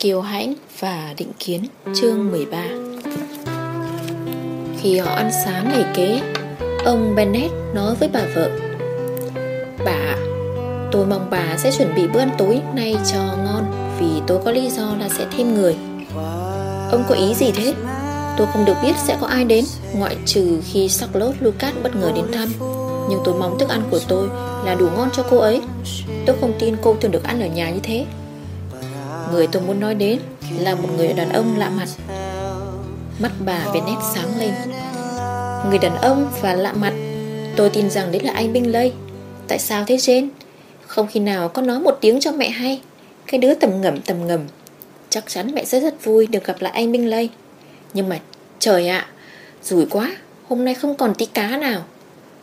Kiêu hãnh và định kiến, chương 13 Khi họ ăn sáng ngày kế, Ông Bennett nói với bà vợ, Bà Tôi mong bà sẽ chuẩn bị bữa ăn tối nay cho ngon Vì tôi có lý do là sẽ thêm người. Ông có ý gì thế? Tôi không được biết sẽ có ai đến, Ngoại trừ khi Charlotte Lucas bất ngờ đến thăm. Nhưng tôi mong thức ăn của tôi là đủ ngon cho cô ấy. Tôi không tin cô thường được ăn ở nhà như thế. Người tôi muốn nói đến là một người đàn ông lạ mặt. Mắt bà về nét sáng lên. Người đàn ông và lạ mặt Tôi tin rằng đấy là anh Binh Lây Tại sao thế Jane? Không khi nào có nói một tiếng cho mẹ hay. Cái đứa tầm ngầm tầm ngầm. Chắc chắn mẹ sẽ rất vui được gặp lại anh Binh Lây Nhưng mà trời ạ à, Rủi quá Hôm nay không còn tí cá nào.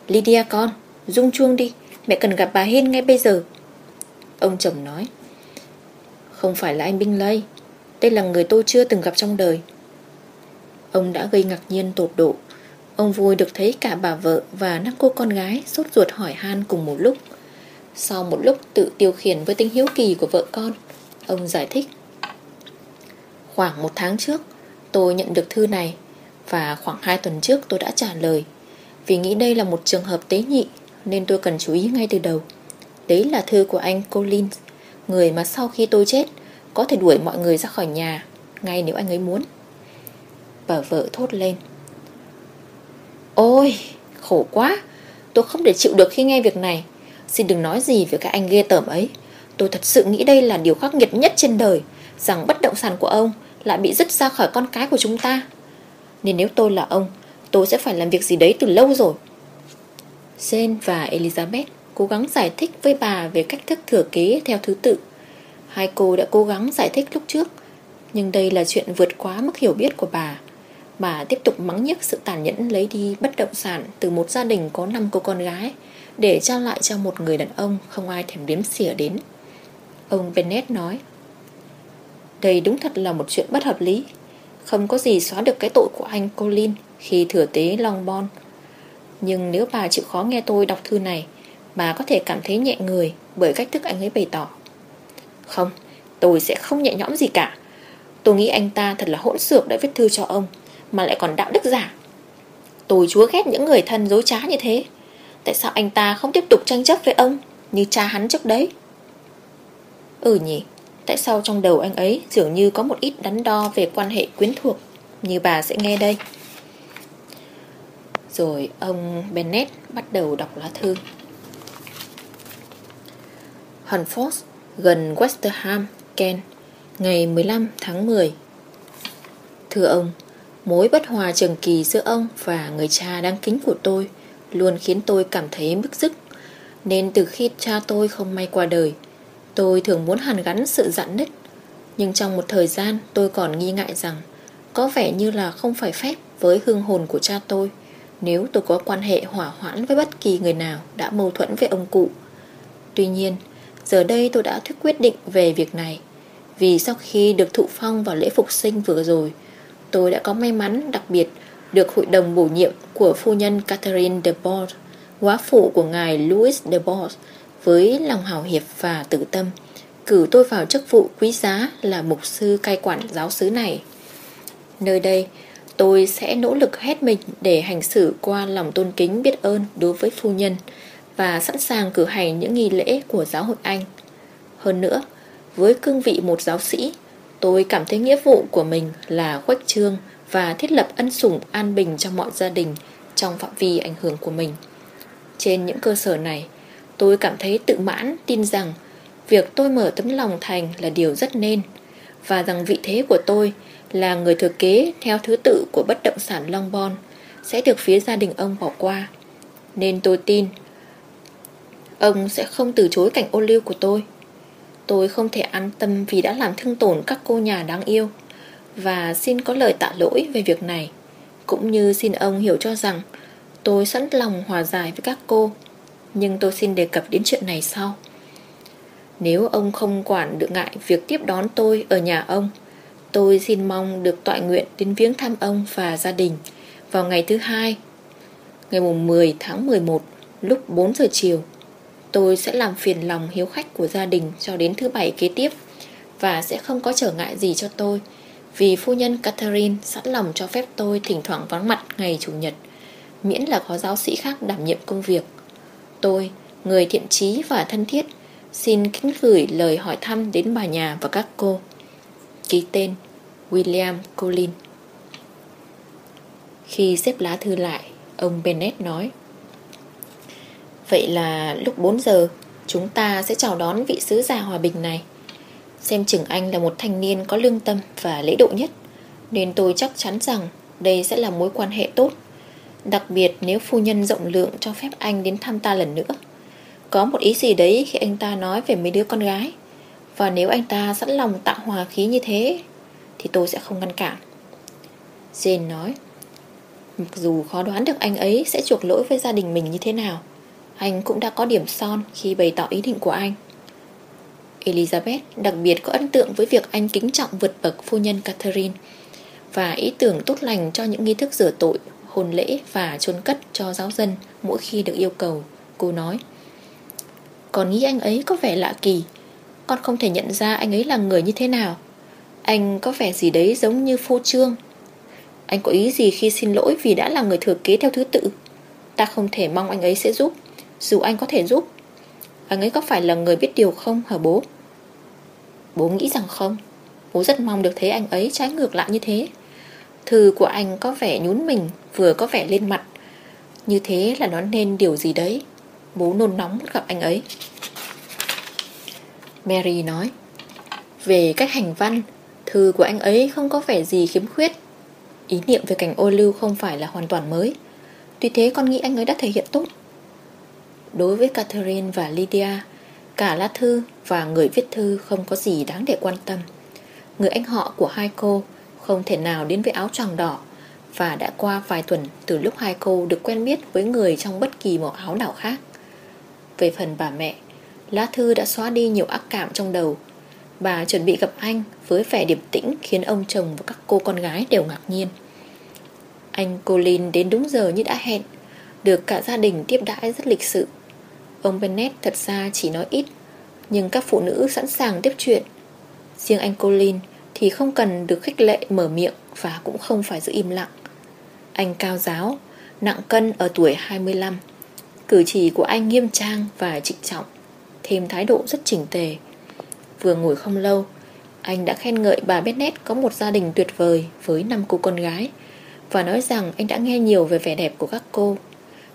Lydia con Rung chuông đi Mẹ cần gặp bà Hiên ngay bây giờ. Ông chồng nói. Không phải là anh Binh Lây Đây là người tôi chưa từng gặp trong đời. Ông đã gây ngạc nhiên tột độ. Ông vui được thấy cả bà vợ Và năm cô con gái sốt ruột hỏi han cùng một lúc. Sau một lúc tự tiêu khiển với tính hiếu kỳ của vợ con, Ông giải thích. Khoảng một tháng trước, Tôi nhận được thư này Và khoảng 2 tuần trước tôi đã trả lời. Vì nghĩ đây là một trường hợp tế nhị, Nên tôi cần chú ý ngay từ đầu. Đấy là thư của anh Collins Người mà sau khi tôi chết, Có thể đuổi mọi người ra khỏi nhà, Ngay nếu anh ấy muốn. Bà vợ thốt lên. Ôi, khổ quá, Tôi không thể chịu được khi nghe việc này. Xin đừng nói gì về các anh ghê tởm ấy. Tôi thật sự nghĩ đây là điều khắc nghiệt nhất trên đời, Rằng bất động sản của ông Lại bị dứt ra khỏi con cái của chúng ta. Nên nếu tôi là ông, Tôi sẽ phải làm việc gì đấy từ lâu rồi. Jane và Elizabeth Cố gắng giải thích với bà Về cách thức thừa kế theo thứ tự. Hai cô đã cố gắng giải thích lúc trước, Nhưng đây là chuyện vượt quá mức hiểu biết của bà. Bà tiếp tục mắng nhức sự tàn nhẫn lấy đi bất động sản từ một gia đình có 5 cô con gái, để trao lại cho một người đàn ông không ai thèm đếm xỉa đến. Ông Bennett nói, Đây đúng thật là một chuyện bất hợp lý. Không có gì xóa được cái tội của anh, Colin, khi thừa tế Longbourn. Nhưng nếu bà chịu khó nghe tôi đọc thư này Bà có thể cảm thấy nhẹ người bởi cách thức anh ấy bày tỏ. Không, tôi sẽ không nhẹ nhõm gì cả. Tôi nghĩ anh ta thật là hỗn xược đã viết thư cho ông mà lại còn đạo đức giả. Tôi chúa ghét những người thân dối trá như thế. Tại sao anh ta không tiếp tục tranh chấp với ông Như cha hắn trước đấy? Ừ nhỉ Tại sao trong đầu anh ấy dường như có một ít đắn đo về quan hệ quyến thuộc Như bà sẽ nghe đây? Rồi ông Bennett bắt đầu đọc lá thư. Hunford, gần Westerham, Kent Ngày 15 tháng 10 Thưa ông Mối bất hòa trường kỳ giữa ông và người cha đáng kính của tôi Luôn khiến tôi cảm thấy bức dứt. Nên từ khi cha tôi không may qua đời Tôi thường muốn hàn gắn sự dặn nứt. Nhưng trong một thời gian tôi còn nghi ngại rằng Có vẻ như là không phải phép với hương hồn của cha tôi Nếu tôi có quan hệ hỏa hoãn với bất kỳ người nào đã mâu thuẫn với ông cụ. Tuy nhiên, giờ đây tôi đã thuyết quyết định về việc này Vì sau khi được thụ phong vào lễ phục sinh vừa rồi tôi đã có may mắn đặc biệt được hội đồng bổ nhiệm của phu nhân Catherine de Bord quá phụ của ngài Louis de Bord với lòng hào hiệp và tử tâm, cử tôi vào chức vụ quý giá là mục sư cai quản giáo xứ này. Nơi đây, tôi sẽ nỗ lực hết mình để hành xử qua lòng tôn kính biết ơn đối với phu nhân và sẵn sàng cử hành những nghi lễ của giáo hội Anh. Hơn nữa, với cương vị một giáo sĩ, Tôi cảm thấy nghĩa vụ của mình là khuếch trương và thiết lập ân sủng an bình cho mọi gia đình trong phạm vi ảnh hưởng của mình. Trên những cơ sở này, tôi cảm thấy tự mãn tin rằng việc tôi mở tấm lòng thành là điều rất nên và rằng vị thế của tôi là người thừa kế theo thứ tự của bất động sản Long Bon sẽ được phía gia đình ông bỏ qua. Nên tôi tin ông sẽ không từ chối cảnh ô lưu của tôi. Tôi không thể an tâm vì đã làm thương tổn các cô nhà đáng yêu. Và xin có lời tạ lỗi về việc này. Cũng như xin ông hiểu cho rằng, Tôi sẵn lòng hòa giải với các cô. Nhưng tôi xin đề cập đến chuyện này sau. Nếu ông không quản được ngại việc tiếp đón tôi ở nhà ông, Tôi xin mong được tọa nguyện đến viếng thăm ông và gia đình Vào ngày thứ hai, Ngày 10 tháng 11 lúc 4 giờ chiều. Tôi sẽ làm phiền lòng hiếu khách của gia đình cho đến thứ bảy kế tiếp Và sẽ không có trở ngại gì cho tôi Vì phu nhân Catherine sẵn lòng cho phép tôi Thỉnh thoảng vắng mặt ngày Chủ nhật Miễn là có giáo sĩ khác đảm nhiệm công việc. Tôi, người thiện trí và thân thiết Xin kính gửi lời hỏi thăm đến bà nhà và các cô. Ký tên William Collins Khi xếp lá thư lại Ông Bennett nói Vậy là lúc 4 giờ, Chúng ta sẽ chào đón vị sứ giả hòa bình này. Xem chừng anh là một thanh niên có lương tâm và lễ độ nhất, Nên tôi chắc chắn rằng Đây sẽ là mối quan hệ tốt. Đặc biệt nếu phu nhân rộng lượng cho phép anh đến thăm ta lần nữa. Có một ý gì đấy khi anh ta nói về mấy đứa con gái? Và nếu anh ta sẵn lòng tạo hòa khí như thế, Thì tôi sẽ không ngăn cản. Jane nói, Mặc dù khó đoán được anh ấy sẽ chuộc lỗi với gia đình mình như thế nào anh cũng đã có điểm son khi bày tỏ ý định của anh. Elizabeth đặc biệt có ấn tượng với việc anh kính trọng vượt bậc phu nhân Catherine Và ý tưởng tốt lành cho những nghi thức rửa tội, hôn lễ và chôn cất cho giáo dân mỗi khi được yêu cầu Cô nói. Còn nghĩ anh ấy có vẻ lạ kỳ Con không thể nhận ra anh ấy là người như thế nào. Anh có vẻ gì đấy giống như phô trương. Anh có ý gì khi xin lỗi vì đã là người thừa kế theo thứ tự? Ta không thể mong anh ấy sẽ giúp. Dù anh có thể giúp, Anh ấy có phải là người biết điều không hả bố? Bố nghĩ rằng không. Bố rất mong được thấy anh ấy trái ngược lại như thế. Thư của anh có vẻ nhún mình, Vừa có vẻ lên mặt. Như thế là nó nên điều gì đấy? Bố nôn nóng gặp anh ấy. Mary nói, Về cách hành văn, Thư của anh ấy không có vẻ gì khiếm khuyết. Ý niệm về cảnh ô lưu không phải là hoàn toàn mới. Tuy thế con nghĩ anh ấy đã thể hiện tốt Đối với Catherine và Lydia Cả lá thư và người viết thư không có gì đáng để quan tâm Người anh họ của hai cô Không thể nào đến với áo tràng đỏ Và đã qua vài tuần từ lúc hai cô được quen biết với người trong bất kỳ một áo nào khác Về phần bà mẹ Lá thư đã xóa đi nhiều ác cảm trong đầu Bà chuẩn bị gặp anh với vẻ điềm tĩnh khiến ông chồng và các cô con gái đều ngạc nhiên. Anh Colin đến đúng giờ như đã hẹn, được cả gia đình tiếp đãi rất lịch sự. Ông Bennett thật ra chỉ nói ít, nhưng các phụ nữ sẵn sàng tiếp chuyện. Riêng anh Colin thì không cần được khích lệ mở miệng và cũng không phải giữ im lặng. Anh cao giáo, nặng cân ở tuổi 25. Cử chỉ của anh nghiêm trang và trịnh trọng, thêm thái độ rất chỉnh tề. Vừa ngồi không lâu Anh đã khen ngợi bà Bennett có một gia đình tuyệt vời Với năm cô con gái Và nói rằng anh đã nghe nhiều về vẻ đẹp của các cô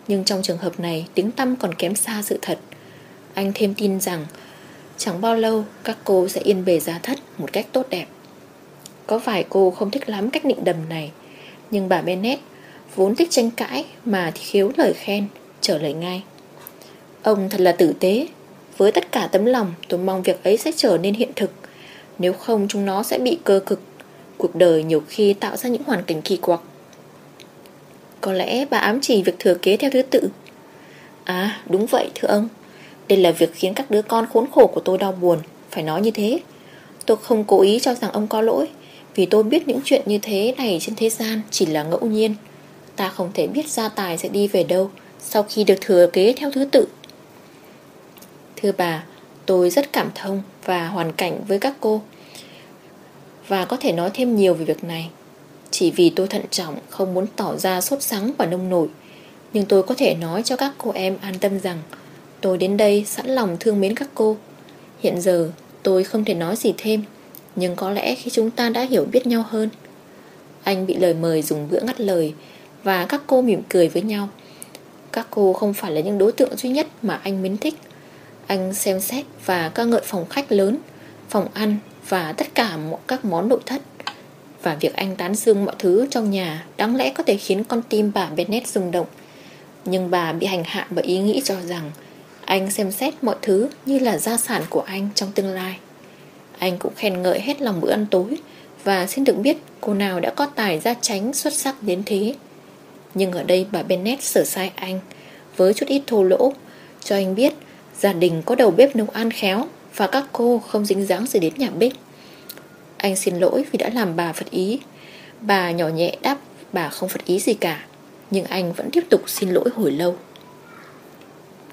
nhưng trong trường hợp này, Tiếng tâm còn kém xa sự thật. Anh thêm tin rằng, Chẳng bao lâu, các cô sẽ yên bề giá thất Một cách tốt đẹp. Có vài cô không thích lắm cách định đầm này, Nhưng bà Bennett Vốn thích tranh cãi Mà thì khiếu lời khen Trở lời ngay. Ông thật là tử tế, với tất cả tấm lòng, tôi mong việc ấy sẽ trở nên hiện thực. Nếu không, chúng nó sẽ bị cơ cực. Cuộc đời nhiều khi tạo ra những hoàn cảnh kỳ quặc. Có lẽ bà ám chỉ việc thừa kế theo thứ tự. À đúng vậy thưa ông. Đây là việc khiến các đứa con khốn khổ của tôi đau buồn Phải nói như thế. Tôi không cố ý cho rằng ông có lỗi Vì tôi biết những chuyện như thế này trên thế gian Chỉ là ngẫu nhiên. Ta không thể biết gia tài sẽ đi về đâu Sau khi được thừa kế theo thứ tự. Thưa bà, tôi rất cảm thông và hoàn cảnh với các cô Và có thể nói thêm nhiều về việc này. Chỉ vì tôi thận trọng, không muốn tỏ ra sốt sắng và nông nổi. Nhưng tôi có thể nói cho các cô em an tâm rằng, Tôi đến đây sẵn lòng thương mến các cô. Hiện giờ, tôi không thể nói gì thêm, Nhưng có lẽ khi chúng ta đã hiểu biết nhau hơn. Anh bị lời mời dùng bữa ngắt lời, Và các cô mỉm cười với nhau. Các cô không phải là những đối tượng duy nhất mà anh mến thích. Anh xem xét và ca ngợi phòng khách lớn, Phòng ăn và tất cả các món nội thất. Và việc anh tán dương mọi thứ trong nhà Đáng lẽ có thể khiến con tim bà Bennett rung động. Nhưng bà bị hành hạ bởi ý nghĩ cho rằng Anh xem xét mọi thứ như là gia sản của anh trong tương lai. Anh cũng khen ngợi hết lòng bữa ăn tối Và xin được biết cô nào đã có tài gia tránh xuất sắc đến thế. Nhưng ở đây bà Bennett sửa sai anh Với chút ít thô lỗ, Cho anh biết Gia đình có đầu bếp nấu ăn khéo Và các cô không dính dáng gì đến nhà bếp. Anh xin lỗi vì đã làm bà phật ý. Bà nhỏ nhẹ đáp, bà không phật ý gì cả. Nhưng anh vẫn tiếp tục xin lỗi hồi lâu.